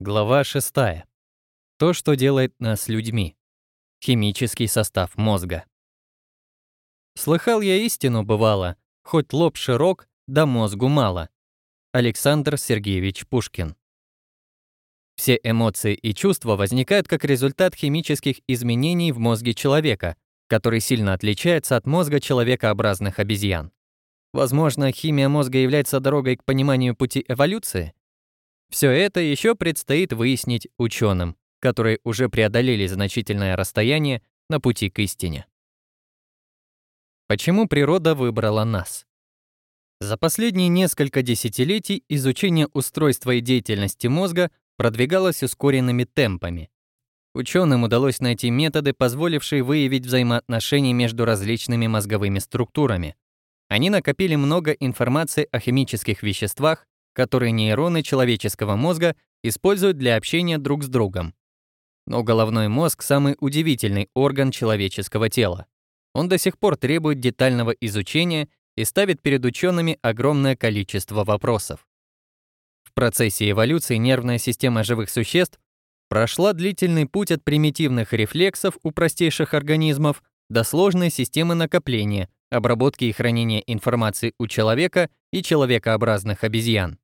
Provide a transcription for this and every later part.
Глава 6. То, что делает нас людьми. Химический состав мозга. Слыхал я истину, бывало, хоть лоб широк, да мозгу мало. Александр Сергеевич Пушкин. Все эмоции и чувства возникают как результат химических изменений в мозге человека, который сильно отличается от мозга человекообразных обезьян. Возможно, химия мозга является дорогой к пониманию пути эволюции? Все это еще предстоит выяснить ученым, которые уже преодолели значительное расстояние на пути к истине. Почему природа выбрала нас? За последние несколько десятилетий изучение устройства и деятельности мозга продвигалось ускоренными темпами. Ученым удалось найти методы, позволившие выявить взаимоотношения между различными мозговыми структурами. Они накопили много информации о химических веществах, которые нейроны человеческого мозга используют для общения друг с другом. Но головной мозг — самый удивительный орган человеческого тела. Он до сих пор требует детального изучения и ставит перед учеными огромное количество вопросов. В процессе эволюции нервная система живых существ прошла длительный путь от примитивных рефлексов у простейших организмов до сложной системы накопления, обработки и хранения информации у человека и человекообразных обезьян.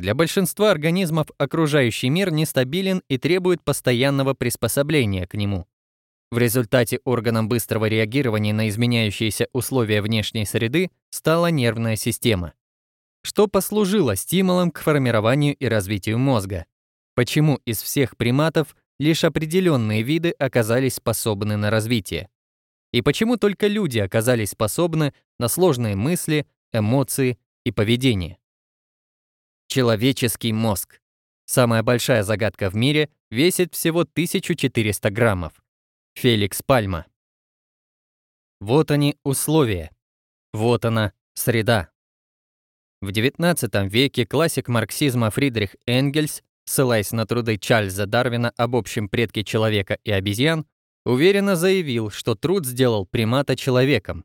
Для большинства организмов окружающий мир нестабилен и требует постоянного приспособления к нему. В результате органом быстрого реагирования на изменяющиеся условия внешней среды стала нервная система, что послужило стимулом к формированию и развитию мозга. Почему из всех приматов лишь определенные виды оказались способны на развитие? И почему только люди оказались способны на сложные мысли, эмоции и поведение? Человеческий мозг. Самая большая загадка в мире весит всего 1400 граммов. Феликс Пальма. Вот они условия. Вот она среда. В XIX веке классик марксизма Фридрих Энгельс, ссылаясь на труды Чарльза Дарвина об общем предке человека и обезьян, уверенно заявил, что труд сделал примата человеком.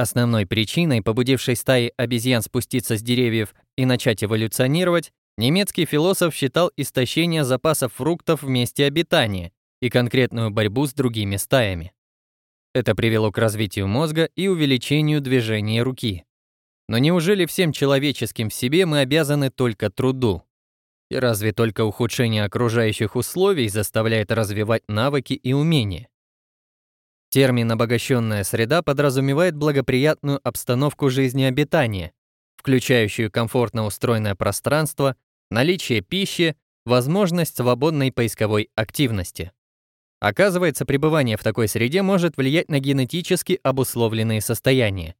Основной причиной, побудившей стаи обезьян спуститься с деревьев и начать эволюционировать, немецкий философ считал истощение запасов фруктов в месте обитания и конкретную борьбу с другими стаями. Это привело к развитию мозга и увеличению движения руки. Но неужели всем человеческим в себе мы обязаны только труду? И разве только ухудшение окружающих условий заставляет развивать навыки и умения? Термин «обогащенная среда» подразумевает благоприятную обстановку жизнеобитания, включающую комфортно устроенное пространство, наличие пищи, возможность свободной поисковой активности. Оказывается, пребывание в такой среде может влиять на генетически обусловленные состояния.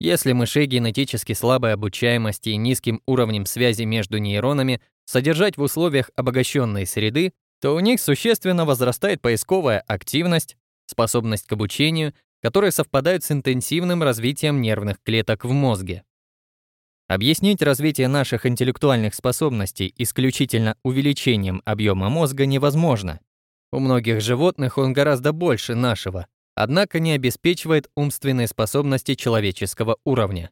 Если мышей генетически слабой обучаемости и низким уровнем связи между нейронами содержать в условиях обогащенной среды, то у них существенно возрастает поисковая активность, способность к обучению, которые совпадают с интенсивным развитием нервных клеток в мозге. Объяснить развитие наших интеллектуальных способностей исключительно увеличением объема мозга невозможно. У многих животных он гораздо больше нашего, однако не обеспечивает умственные способности человеческого уровня.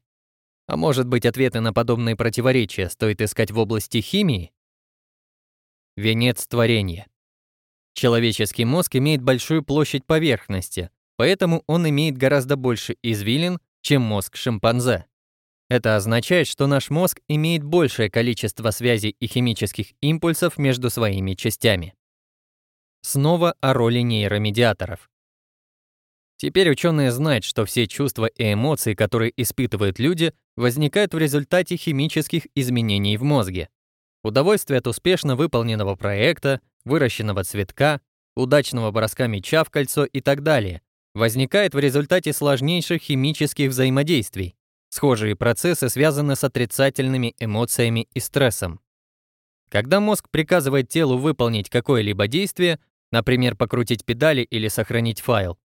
А может быть, ответы на подобные противоречия стоит искать в области химии? Венец творения. Человеческий мозг имеет большую площадь поверхности, поэтому он имеет гораздо больше извилин, чем мозг шимпанзе. Это означает, что наш мозг имеет большее количество связей и химических импульсов между своими частями. Снова о роли нейромедиаторов. Теперь ученые знают, что все чувства и эмоции, которые испытывают люди, возникают в результате химических изменений в мозге. Удовольствие от успешно выполненного проекта, выращенного цветка, удачного броска мяча в кольцо и так далее возникает в результате сложнейших химических взаимодействий. Схожие процессы связаны с отрицательными эмоциями и стрессом. Когда мозг приказывает телу выполнить какое-либо действие, например, покрутить педали или сохранить файл,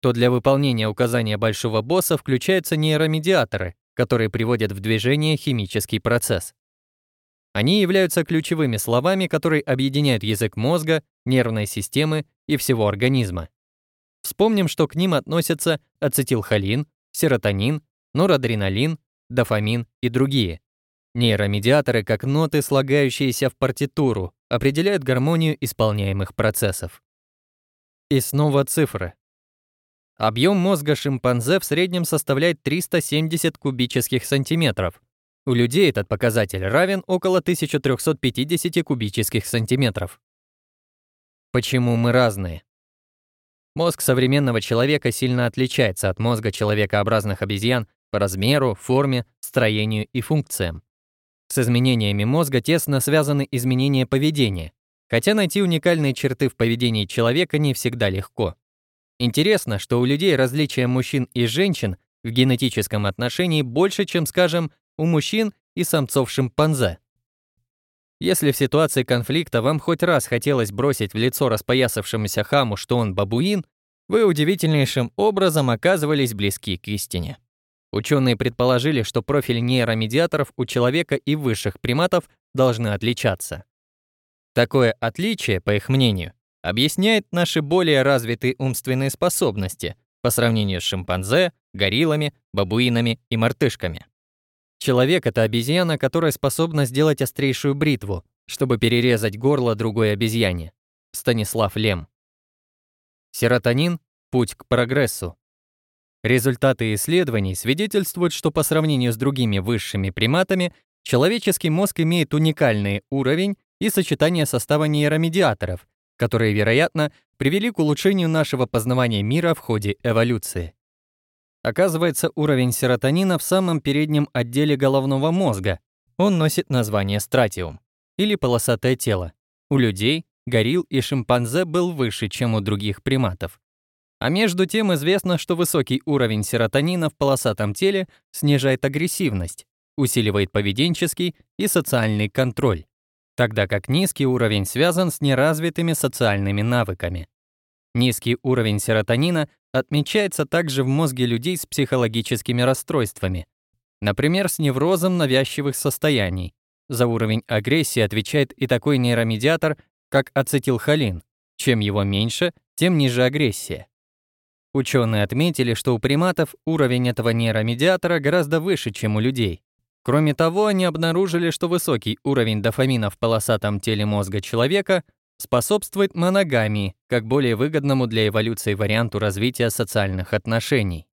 то для выполнения указания большого босса включаются нейромедиаторы, которые приводят в движение химический процесс. Они являются ключевыми словами, которые объединяют язык мозга, нервной системы и всего организма. Вспомним, что к ним относятся ацетилхолин, серотонин, норадреналин, дофамин и другие. Нейромедиаторы как ноты, слагающиеся в партитуру, определяют гармонию исполняемых процессов. И снова цифры. Объем мозга шимпанзе в среднем составляет 370 кубических сантиметров. У людей этот показатель равен около 1350 кубических сантиметров. Почему мы разные? Мозг современного человека сильно отличается от мозга человекообразных обезьян по размеру, форме, строению и функциям. С изменениями мозга тесно связаны изменения поведения, хотя найти уникальные черты в поведении человека не всегда легко. Интересно, что у людей различия мужчин и женщин в генетическом отношении больше, чем, скажем, у мужчин и самцов шимпанзе. Если в ситуации конфликта вам хоть раз хотелось бросить в лицо распоясавшемуся хаму, что он бабуин, вы удивительнейшим образом оказывались близки к истине. Ученые предположили, что профиль нейромедиаторов у человека и высших приматов должны отличаться. Такое отличие, по их мнению, объясняет наши более развитые умственные способности по сравнению с шимпанзе, гориллами, бабуинами и мартышками. Человек — это обезьяна, которая способна сделать острейшую бритву, чтобы перерезать горло другой обезьяне. Станислав Лем. Серотонин — путь к прогрессу. Результаты исследований свидетельствуют, что по сравнению с другими высшими приматами, человеческий мозг имеет уникальный уровень и сочетание состава нейромедиаторов, которые, вероятно, привели к улучшению нашего познавания мира в ходе эволюции. Оказывается, уровень серотонина в самом переднем отделе головного мозга. Он носит название стратиум, или полосатое тело. У людей, горилл и шимпанзе был выше, чем у других приматов. А между тем известно, что высокий уровень серотонина в полосатом теле снижает агрессивность, усиливает поведенческий и социальный контроль, тогда как низкий уровень связан с неразвитыми социальными навыками. Низкий уровень серотонина отмечается также в мозге людей с психологическими расстройствами, например, с неврозом навязчивых состояний. За уровень агрессии отвечает и такой нейромедиатор, как ацетилхолин. Чем его меньше, тем ниже агрессия. Ученые отметили, что у приматов уровень этого нейромедиатора гораздо выше, чем у людей. Кроме того, они обнаружили, что высокий уровень дофамина в полосатом теле мозга человека способствует моногамии, как более выгодному для эволюции варианту развития социальных отношений.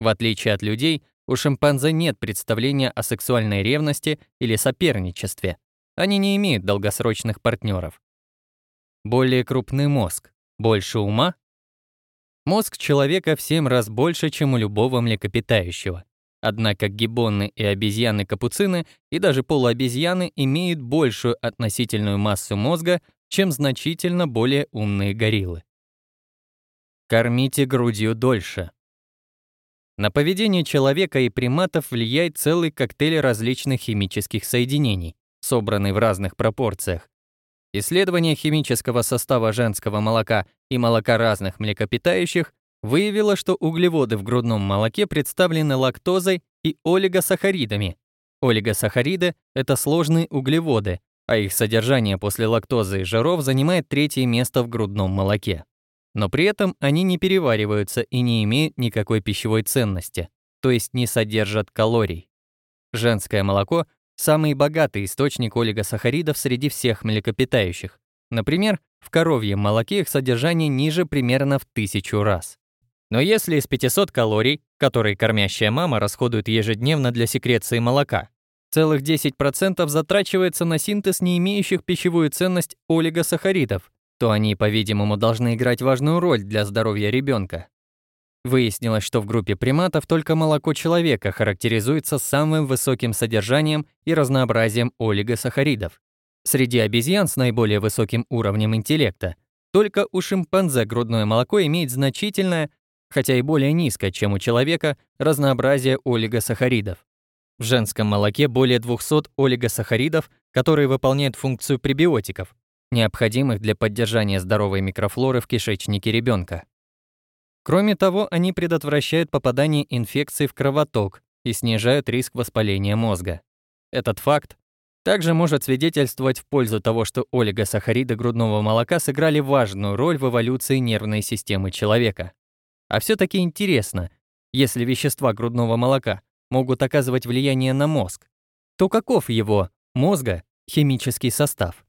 В отличие от людей, у шимпанзе нет представления о сексуальной ревности или соперничестве. Они не имеют долгосрочных партнеров. Более крупный мозг, больше ума. Мозг человека в 7 раз больше, чем у любого млекопитающего. Однако гиббоны и обезьяны-капуцины и даже полуобезьяны имеют большую относительную массу мозга, чем значительно более умные гориллы. Кормите грудью дольше. На поведение человека и приматов влияет целый коктейль различных химических соединений, собранный в разных пропорциях. Исследование химического состава женского молока и молока разных млекопитающих выявило, что углеводы в грудном молоке представлены лактозой и олигосахаридами. Олигосахариды — это сложные углеводы, а их содержание после лактозы и жиров занимает третье место в грудном молоке. Но при этом они не перевариваются и не имеют никакой пищевой ценности, то есть не содержат калорий. Женское молоко – самый богатый источник олигосахаридов среди всех млекопитающих. Например, в коровьем молоке их содержание ниже примерно в тысячу раз. Но если из 500 калорий, которые кормящая мама расходует ежедневно для секреции молока, Целых 10% затрачивается на синтез не имеющих пищевую ценность олигосахаридов, то они, по-видимому, должны играть важную роль для здоровья ребенка. Выяснилось, что в группе приматов только молоко человека характеризуется самым высоким содержанием и разнообразием олигосахаридов. Среди обезьян с наиболее высоким уровнем интеллекта только у шимпанзе грудное молоко имеет значительное, хотя и более низкое, чем у человека, разнообразие олигосахаридов. В женском молоке более 200 олигосахаридов, которые выполняют функцию пребиотиков, необходимых для поддержания здоровой микрофлоры в кишечнике ребенка. Кроме того, они предотвращают попадание инфекций в кровоток и снижают риск воспаления мозга. Этот факт также может свидетельствовать в пользу того, что олигосахариды грудного молока сыграли важную роль в эволюции нервной системы человека. А все таки интересно, если вещества грудного молока могут оказывать влияние на мозг, то каков его, мозга, химический состав?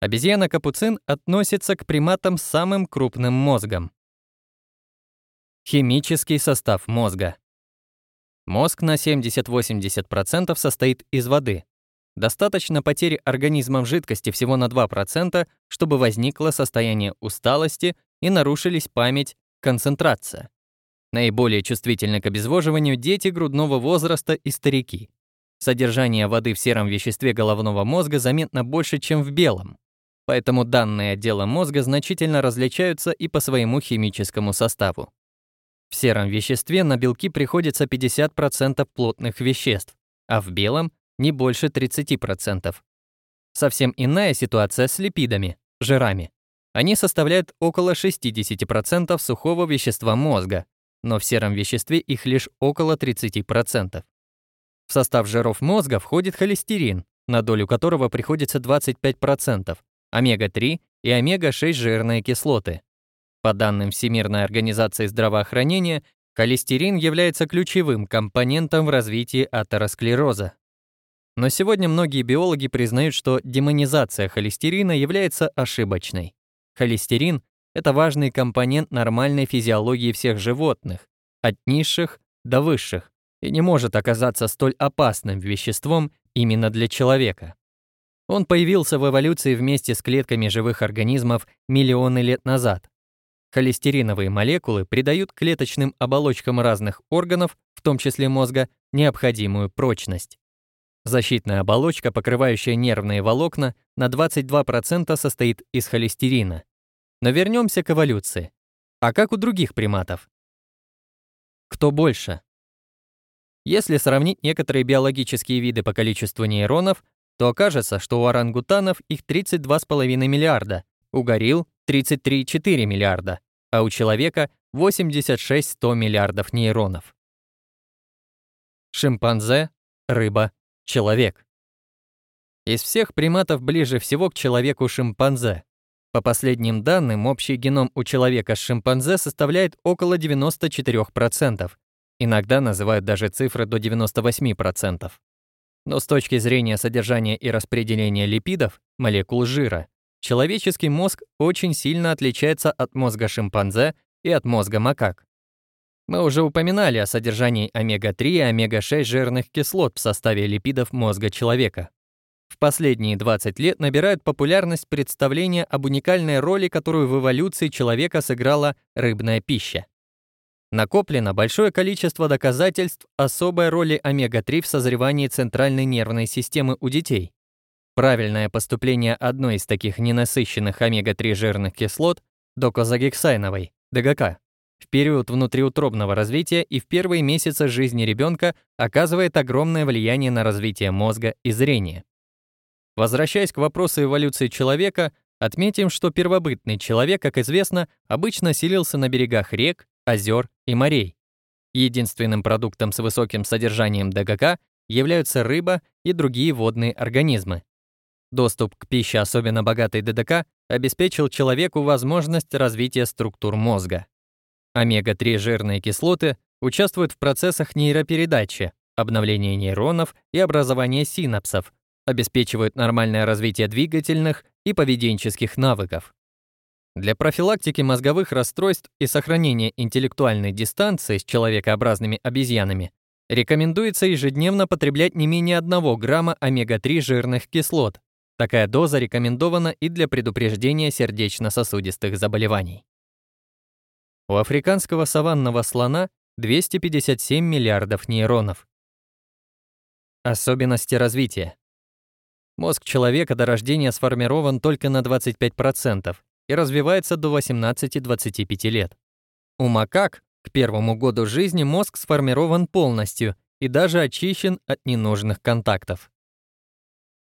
Обезьяна-капуцин относится к приматам с самым крупным мозгом. Химический состав мозга. Мозг на 70-80% состоит из воды. Достаточно потери организмом жидкости всего на 2%, чтобы возникло состояние усталости и нарушились память, концентрация. Наиболее чувствительны к обезвоживанию дети грудного возраста и старики. Содержание воды в сером веществе головного мозга заметно больше, чем в белом. Поэтому данные отдела мозга значительно различаются и по своему химическому составу. В сером веществе на белки приходится 50% плотных веществ, а в белом — не больше 30%. Совсем иная ситуация с липидами, жирами. Они составляют около 60% сухого вещества мозга, но в сером веществе их лишь около 30%. В состав жиров мозга входит холестерин, на долю которого приходится 25%, омега-3 и омега-6 жирные кислоты. По данным Всемирной организации здравоохранения, холестерин является ключевым компонентом в развитии атеросклероза. Но сегодня многие биологи признают, что демонизация холестерина является ошибочной. Холестерин — это важный компонент нормальной физиологии всех животных, от низших до высших, и не может оказаться столь опасным веществом именно для человека. Он появился в эволюции вместе с клетками живых организмов миллионы лет назад. Холестериновые молекулы придают клеточным оболочкам разных органов, в том числе мозга, необходимую прочность. Защитная оболочка, покрывающая нервные волокна, на 22% состоит из холестерина. Но вернемся к эволюции. А как у других приматов? Кто больше? Если сравнить некоторые биологические виды по количеству нейронов, то окажется, что у орангутанов их 32,5 миллиарда, у горилл 33,4 миллиарда, а у человека 86-100 миллиардов нейронов. Шимпанзе, рыба, человек. Из всех приматов ближе всего к человеку шимпанзе. По последним данным, общий геном у человека с шимпанзе составляет около 94%. Иногда называют даже цифры до 98%. Но с точки зрения содержания и распределения липидов, молекул жира, человеческий мозг очень сильно отличается от мозга шимпанзе и от мозга макак. Мы уже упоминали о содержании омега-3 и омега-6 жирных кислот в составе липидов мозга человека. В последние 20 лет набирают популярность представления об уникальной роли, которую в эволюции человека сыграла рыбная пища. Накоплено большое количество доказательств особой роли омега-3 в созревании центральной нервной системы у детей. Правильное поступление одной из таких ненасыщенных омега-3 жирных кислот, докозагексайновой, ДГК, в период внутриутробного развития и в первые месяцы жизни ребенка оказывает огромное влияние на развитие мозга и зрения. Возвращаясь к вопросу эволюции человека, отметим, что первобытный человек, как известно, обычно селился на берегах рек, озер и морей. Единственным продуктом с высоким содержанием ДГК являются рыба и другие водные организмы. Доступ к пище особенно богатой ДДК обеспечил человеку возможность развития структур мозга. Омега-3 жирные кислоты участвуют в процессах нейропередачи, обновления нейронов и образования синапсов, обеспечивают нормальное развитие двигательных и поведенческих навыков. Для профилактики мозговых расстройств и сохранения интеллектуальной дистанции с человекообразными обезьянами рекомендуется ежедневно потреблять не менее 1 грамма омега-3 жирных кислот. Такая доза рекомендована и для предупреждения сердечно-сосудистых заболеваний. У африканского саванного слона 257 миллиардов нейронов. Особенности развития. Мозг человека до рождения сформирован только на 25% и развивается до 18-25 лет. У макак к первому году жизни мозг сформирован полностью и даже очищен от ненужных контактов.